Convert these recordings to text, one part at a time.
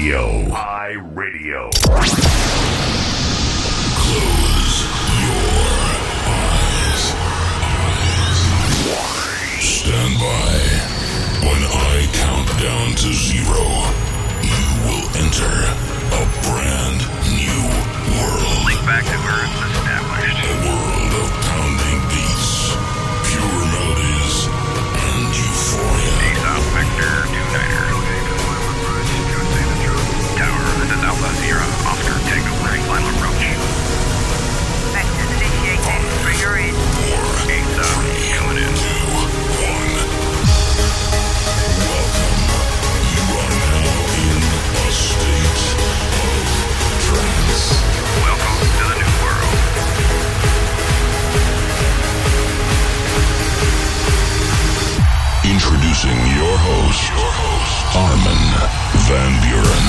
Radio. I Radio. Close your eyes. Stand by. When I count down to zero, you will enter a brand new world. Link back to Earth. established. A world host, your host, Armin Van Buuren.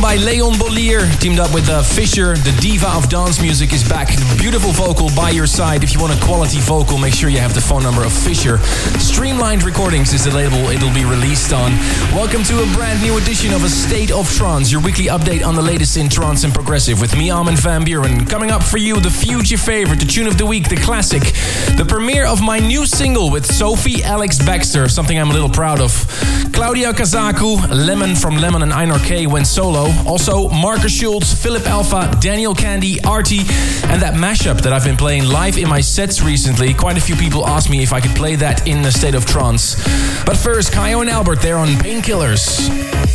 By Leon Bolier, teamed up with uh, Fisher, the diva of dance music, is back. Beautiful vocal by your side. If you want a quality vocal, make sure you have the phone number of Fisher. Streamlined Recordings is the label it'll be released on. Welcome to a brand new edition of A State of Trance, your weekly update on the latest in trance and progressive with me, Armin van Buuren. Coming up for you, the future favorite, the tune of the week, the classic, the premiere of my new single with Sophie Ellis-Bextor, something I'm a little proud of. Claudia Cazacu, Lemon from Lemon and Einar K went solo. Also, Markus Schulz, Philip Alpha, Daniel Kandi, Artie, and that mashup that I've been playing live in my sets recently. Quite a few people asked me if I could play that in a state of trance. But first, Kyau and Albert, they're on Painkillers.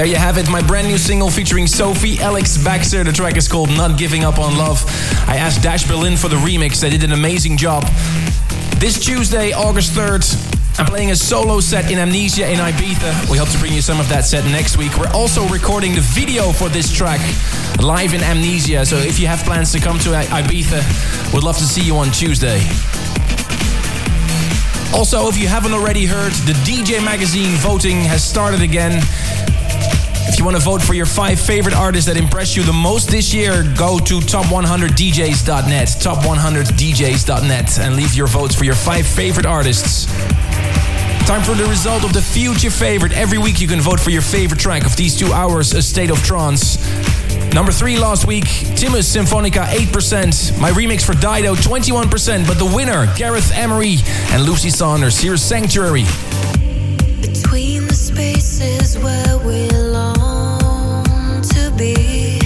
There you have it, my brand new single featuring Sophie Ellis-Bextor. The track is called Not Giving Up on Love. I asked Dash Berlin for the remix, they did an amazing job. This Tuesday, August 3rd, I'm playing a solo set in Amnesia in Ibiza. We hope to bring you some of that set next week. We're also recording the video for this track live in Amnesia. So if you have plans to come to Ibiza, we'd love to see you on Tuesday. Also, if you haven't already heard, the DJ Magazine voting has started again. If you want to vote for your five favorite artists that impressed you the most this year, go to top100djs.net, top100djs.net, and leave your votes for your five favorite artists. Time for the result of the future favorite. Every week you can vote for your favorite track of these two hours, A State of Trance. Number three last week, Timus Symphonica 8%. My remix for Dido 21%, but the winner, Gareth Emery and Lucy Saunders. Here's Sanctuary. Between the spaces where we long be,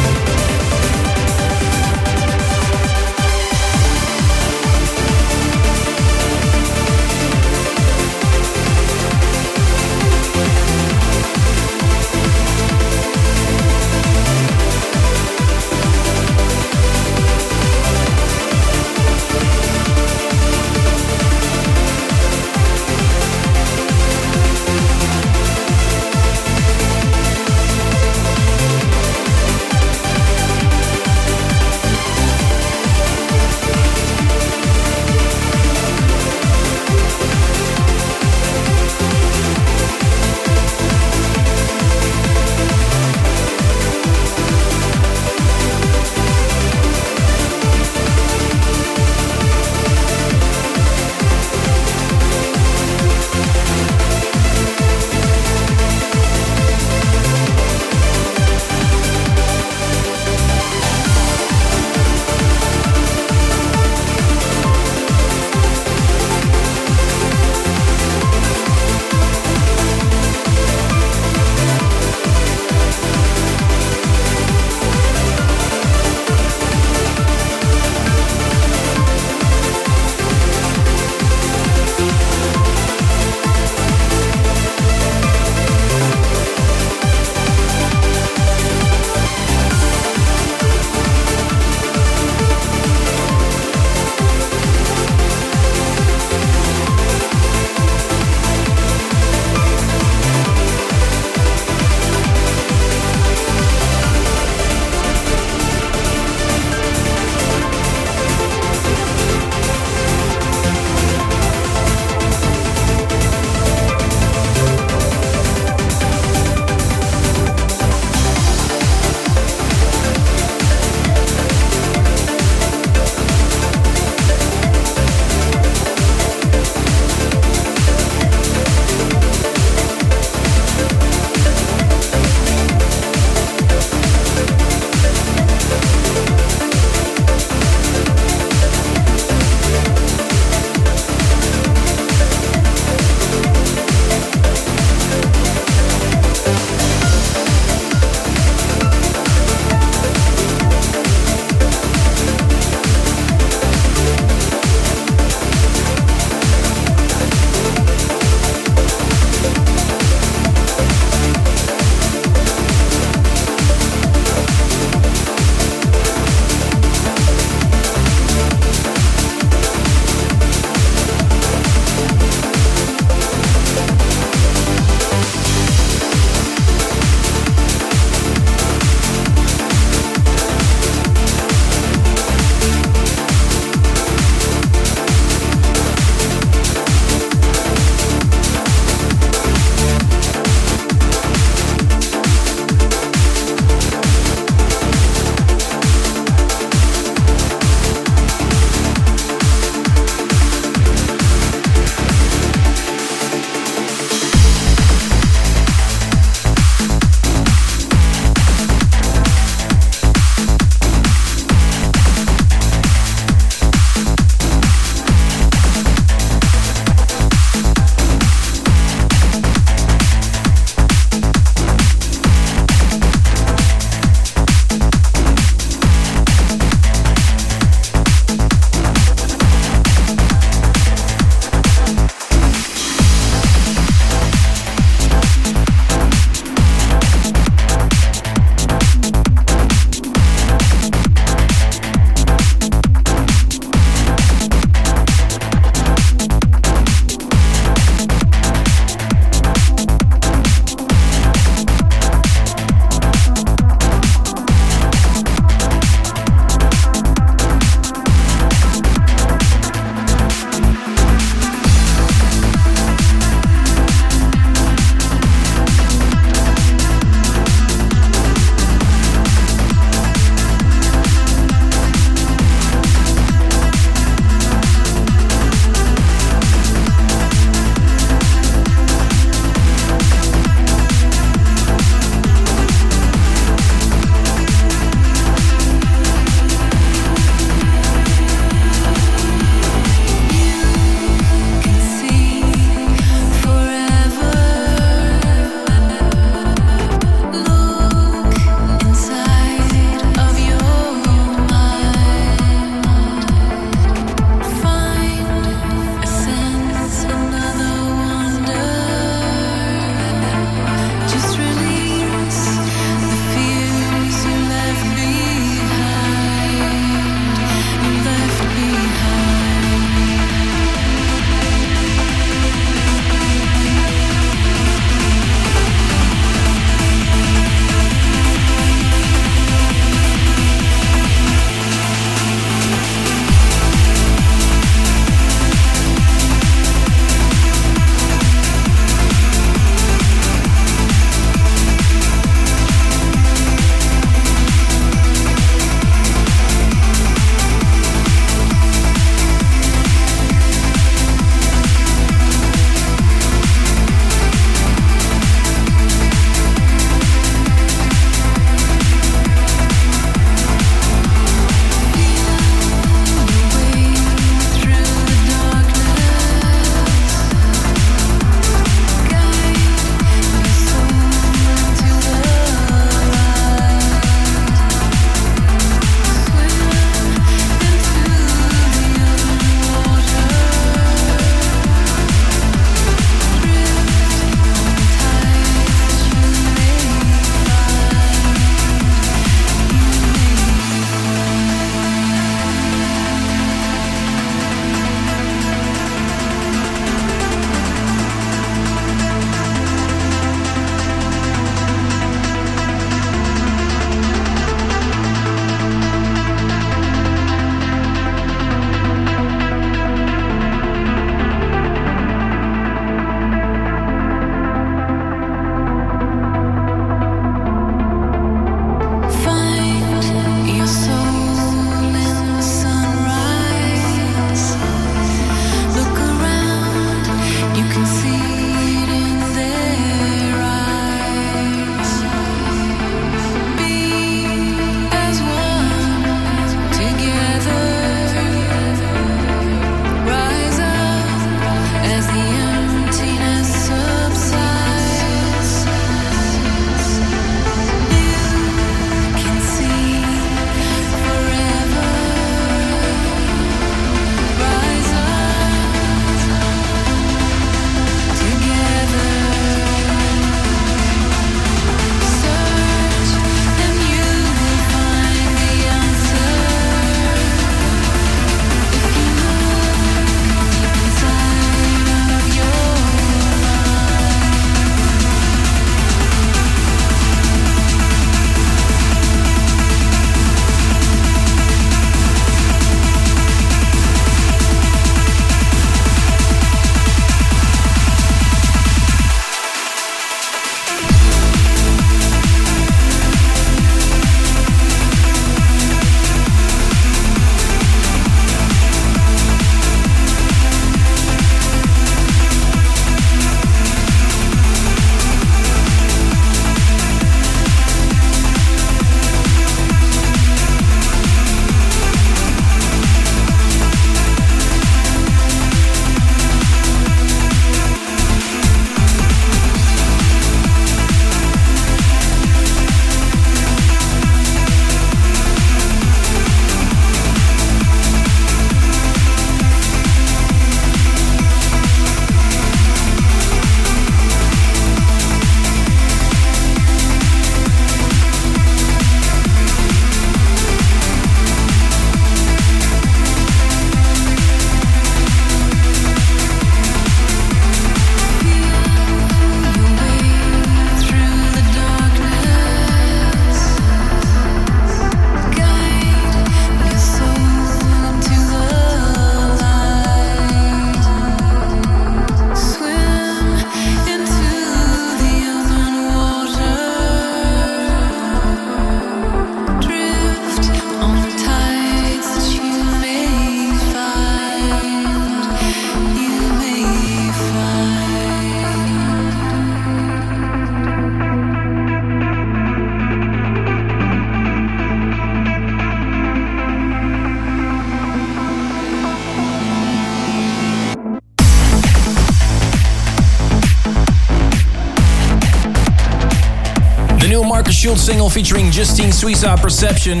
Schulz single featuring Justine Suissa, Perception.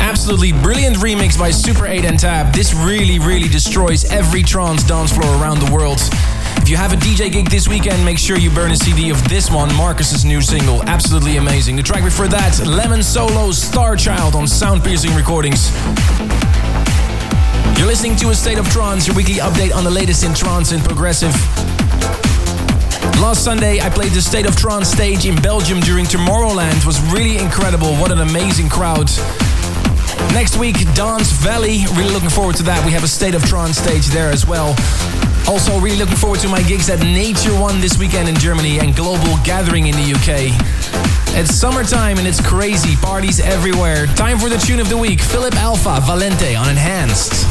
Absolutely brilliant remix by Super 8 and Tab. This really, really destroys every trance dance floor around the world. If you have a DJ gig this weekend, make sure you burn a CD of this one, Markus's new single. Absolutely amazing. The track before that, Lemon Solo's Star Child on Sound Piercing Recordings. You're listening to A State of Trance, your weekly update on the latest in trance and progressive. Last Sunday, I played the State of Trance stage in Belgium during Tomorrowland. It was really incredible. What an amazing crowd. Next week, Dance Valley. Really looking forward to that. We have a State of Trance stage there as well. Also, really looking forward to my gigs at Nature One this weekend in Germany and Global Gathering in the UK. It's summertime and it's crazy. Parties everywhere. Time for the tune of the week Philip Alpha Valente on Enhanced.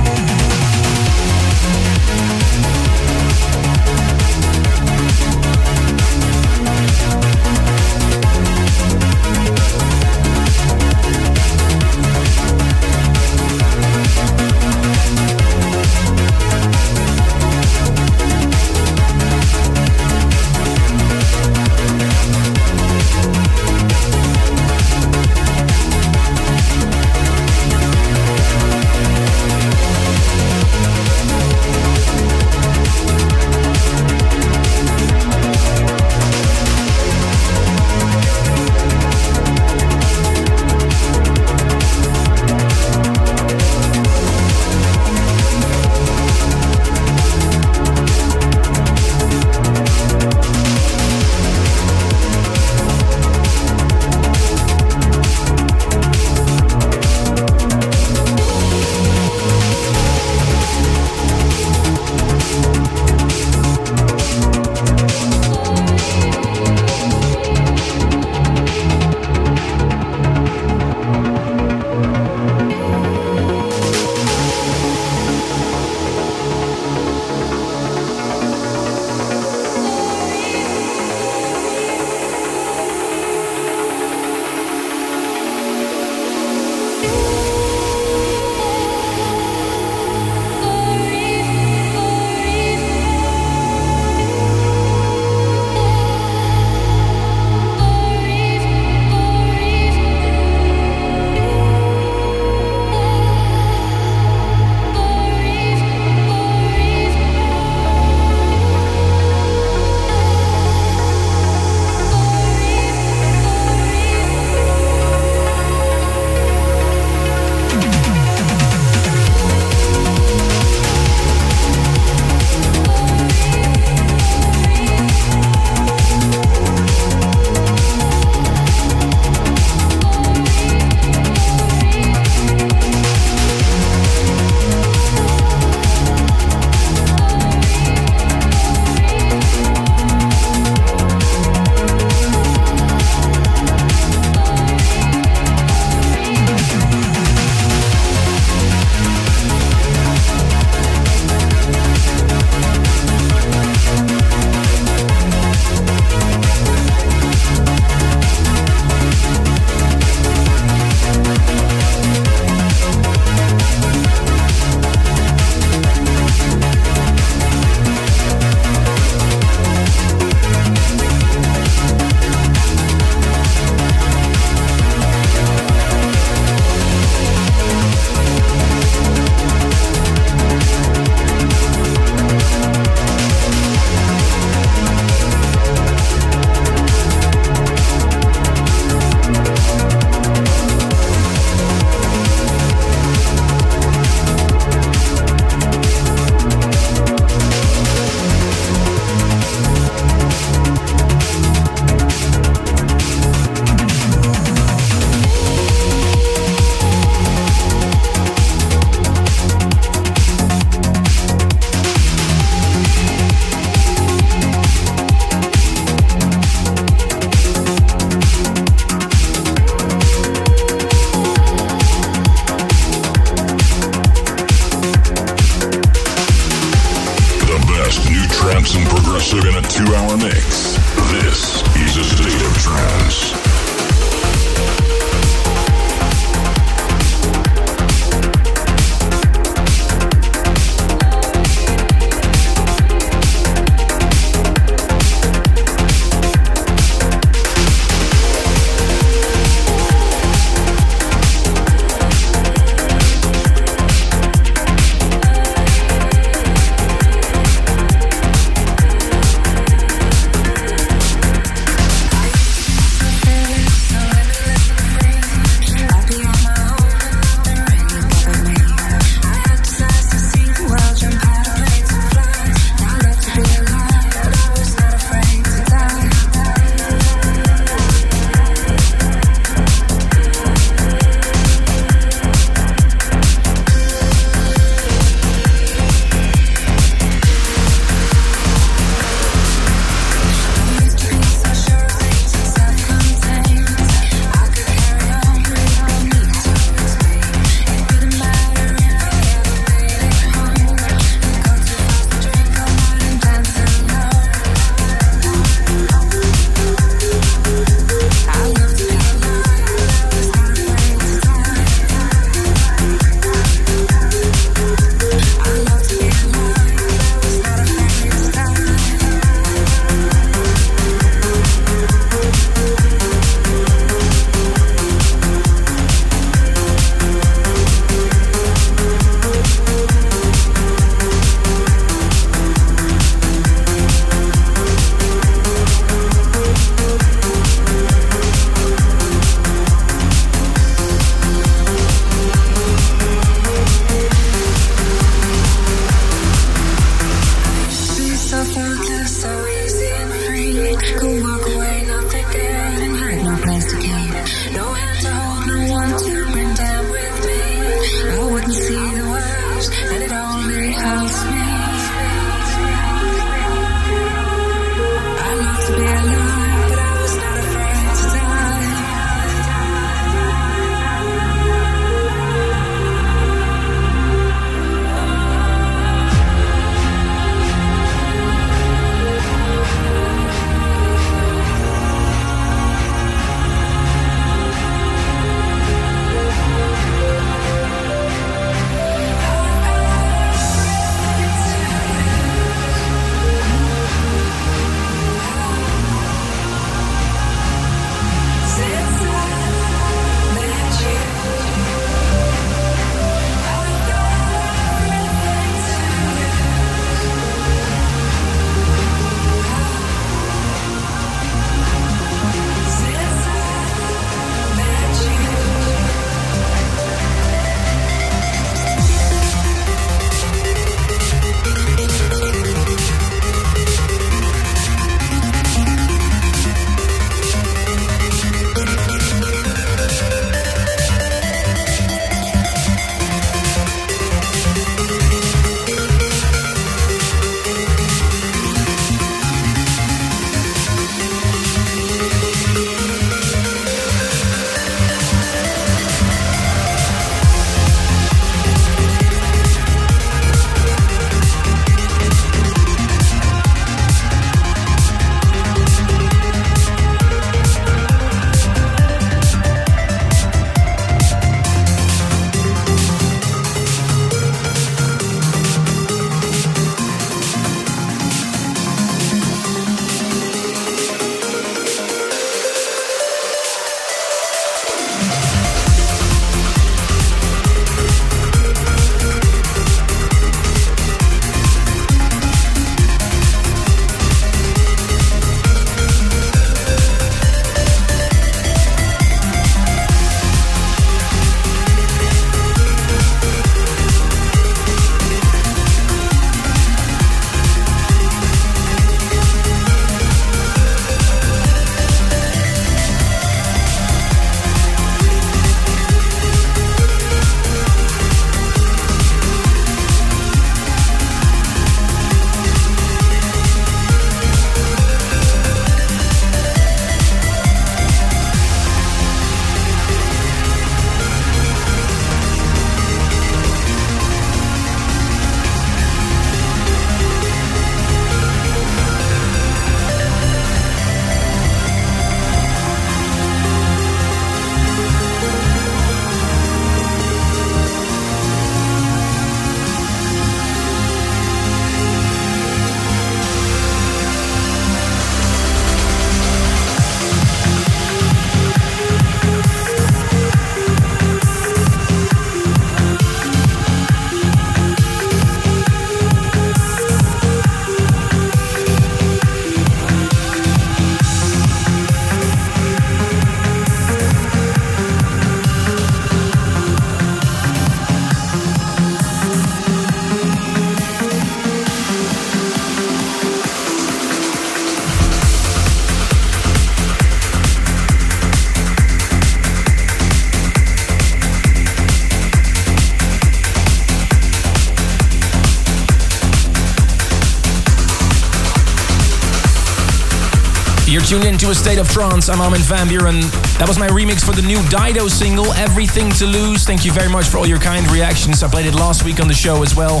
You're tuned into a state of trance. I'm Armin van Buuren. That was my remix for the new Dido single, Everything to Lose. Thank you very much for all your kind reactions. I played it last week on the show as well.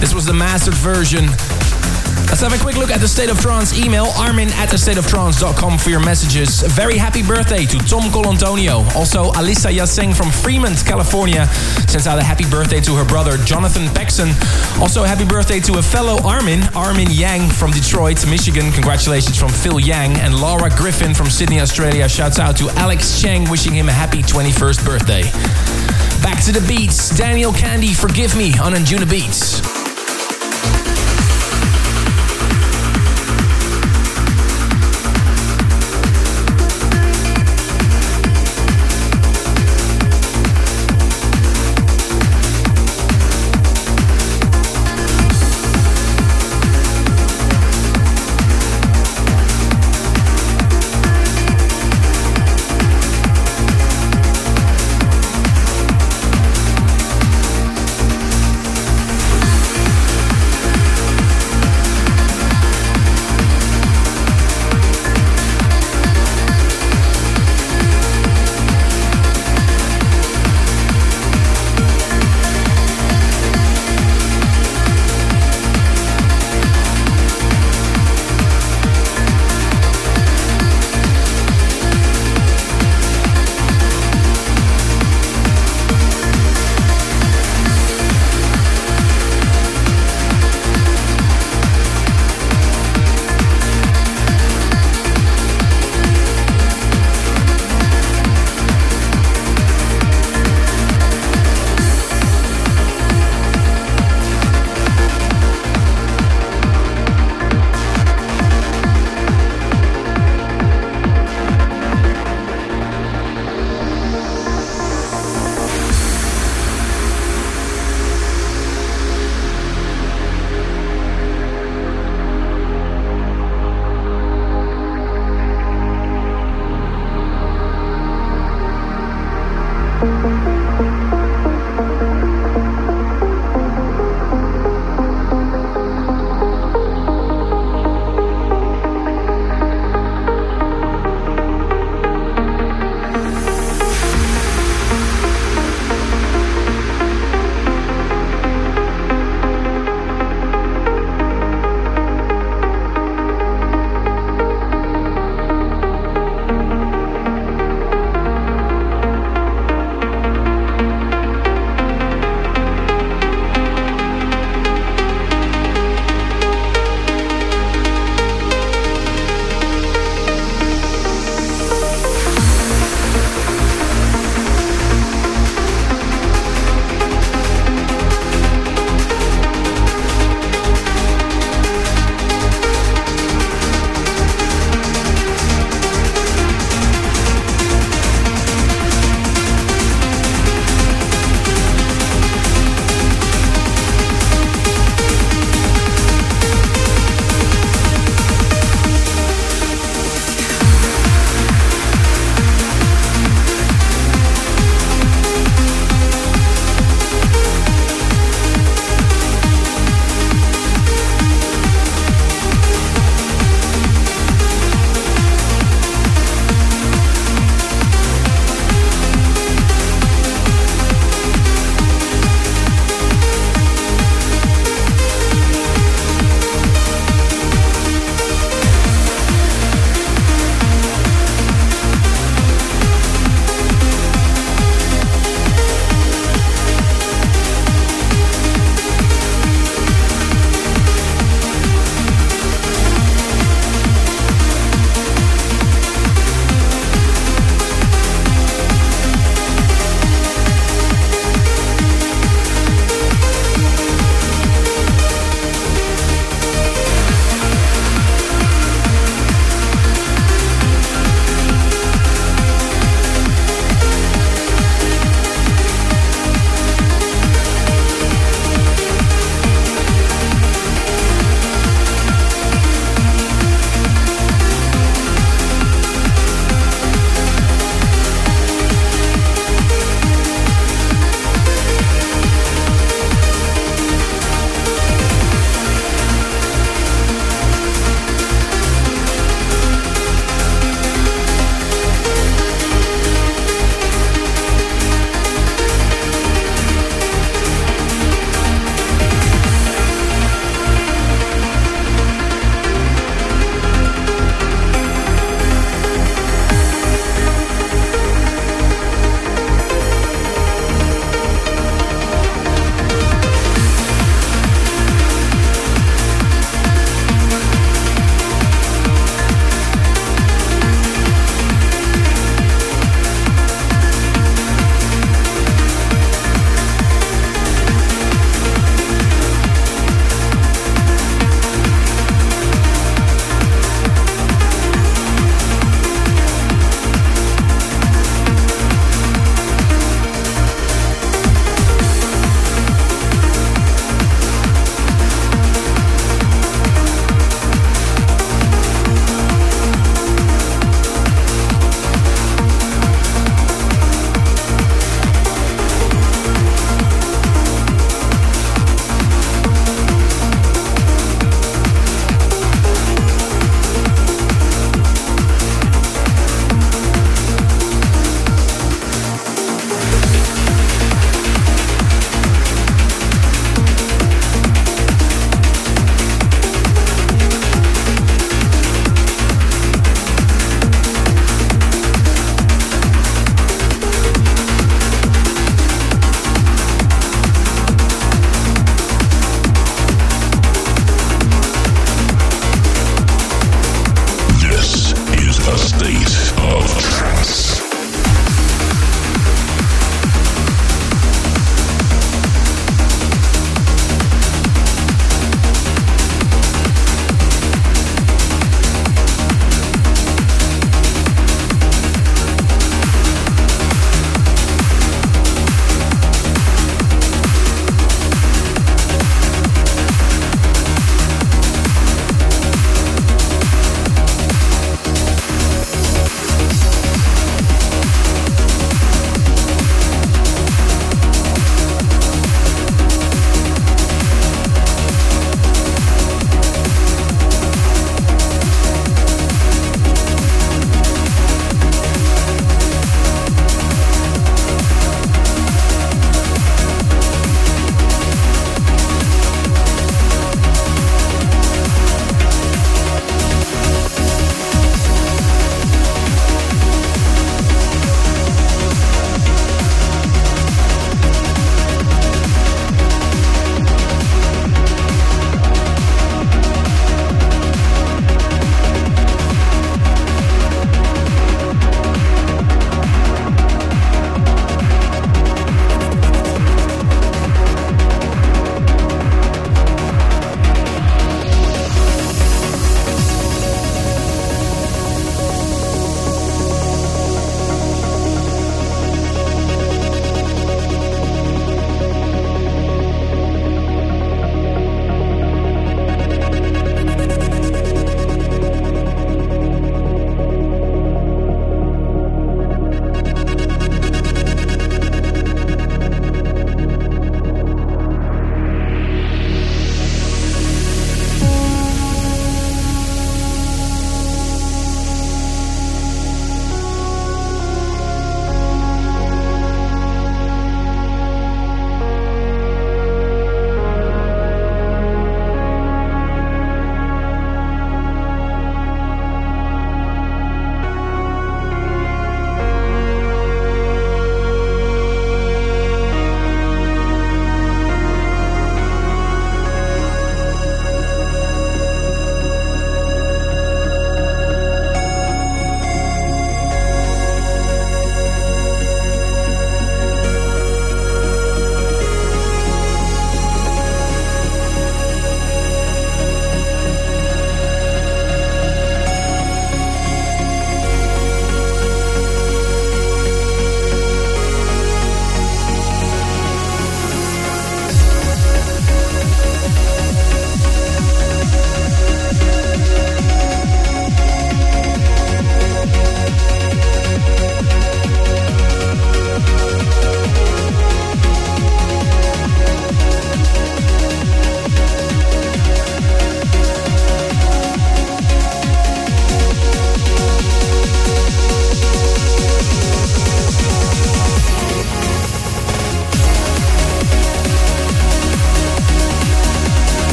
This was the mastered version. Let's have a quick look at the State of Trance email, armin at thestateoftrance.com for your messages. Very happy birthday to Tom Colantonio. Also, Alissa Yaseng from Fremont, California sends out a happy birthday to her brother, Jonathan Paxson. Also, happy birthday to a fellow Armin, Armin Yang from Detroit, Michigan. Congratulations from Phil Yang. And Laura Griffin from Sydney, Australia. Shouts out to Alex Cheng, wishing him a happy 21st birthday. Back to the beats. Daniel Kandi, Forgive Me on Anjunabeats.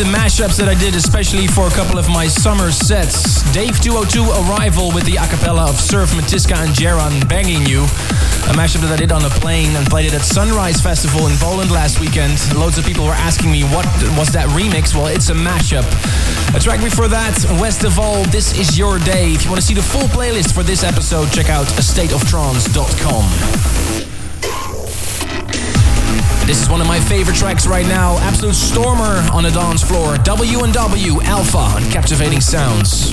Of the mashups that I did, especially for a couple of my summer sets. Dave 202 Arrival with the acapella of Surf, Matiska, and Jaron Banging You. A mashup that I did on a plane and played it at Sunrise Festival in Poland last weekend. Loads of people were asking me what was that remix. Well, it's a mashup. A track before that, West of All, This Is Your Day. If you want to see the full playlist for this episode, check out stateoftrance.com. This is one of my favorite tracks right now. Absolute stormer on the dance floor. W and W Alpha on Captivating Sounds.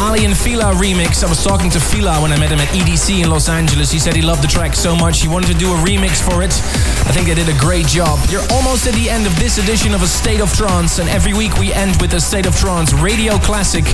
Aly and Fila remix. I was talking to Fila when I met him at EDC in Los Angeles. He said he loved the track so much he wanted to do a remix for it. I think they did a great job. You're almost at the end of this edition of A State of Trance, and every week we end with a State of Trance radio classic.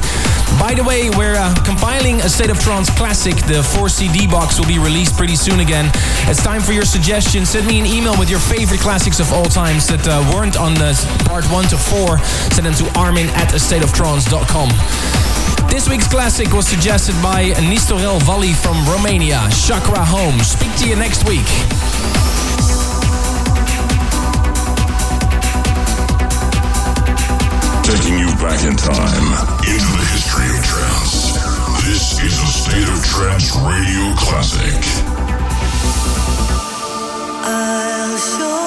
By the way, we're uh, compiling a State of Trance classic. The 4 CD box will be released pretty soon again. It's time for your suggestions. Send me an email with your favorite classics of all times that uh, weren't on the part 1 to 4. Send them to armin at astateoftrance.com. This week's classic was suggested by Nistorel Valli from Romania, Chakra Home. Speak to you next week. Taking you back in time into the history of trance. This is a State of Trance Radio Classic. I'll show